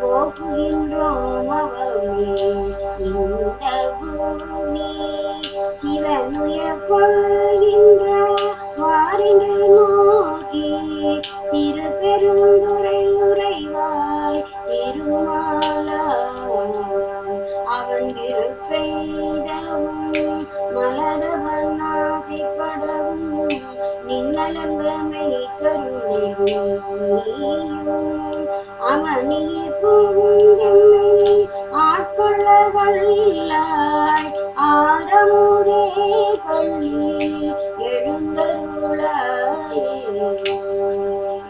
போக்குகின்றோம் அவமே இந்த பூமி சிவனுய கொள்கின்ற வாரின்று நோக்கி திருப்பெருந்துரை உரைவாய் திருமாலா அவன் விருப்பெய்தவும் மலரவன் ஆசைப்பட நின்னலம்பமை கருணையும் அவனியே புகுந்தென்னை ஆட்கொள்ள வல்லாய்